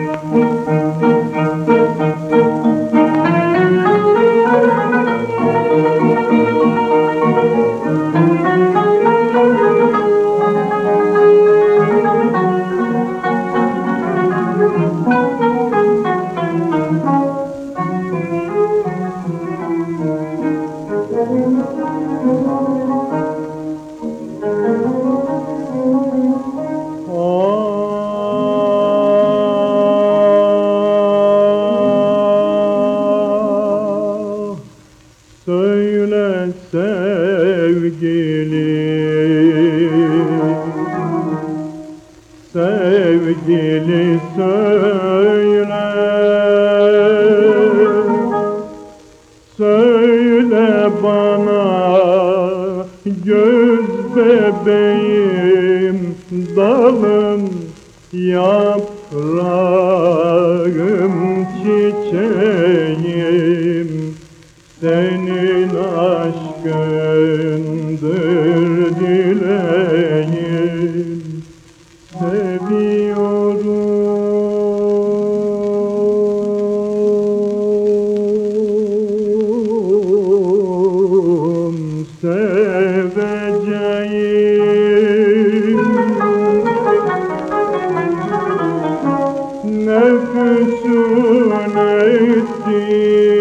Música sevgili. Sevgili söyle. Söyle bana göz bebeğim dalım yaprağım çiçeğim. Senin aşkındır dileğim Seviyorum, seveceğim. Nefsün ettin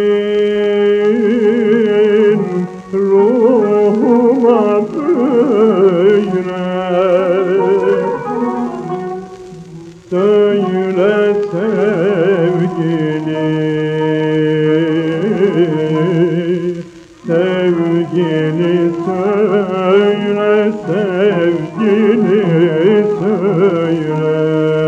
sevgili söyle sevgili söyle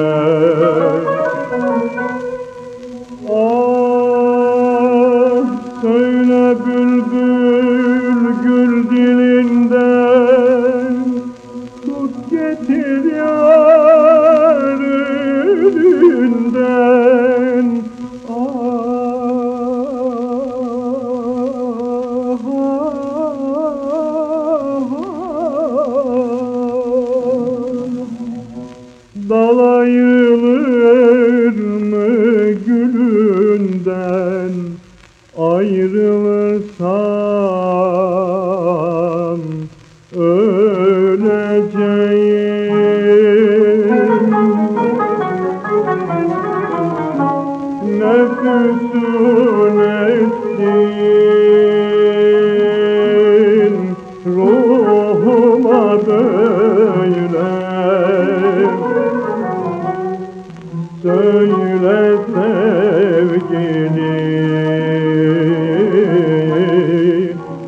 Dalayılır mı gülünden ayrılırsam öleceğim. Nefsün ettin ruhuma böyle Söyle sevgili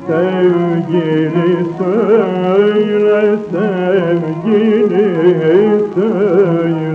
Sevgili söyle sevgili söyle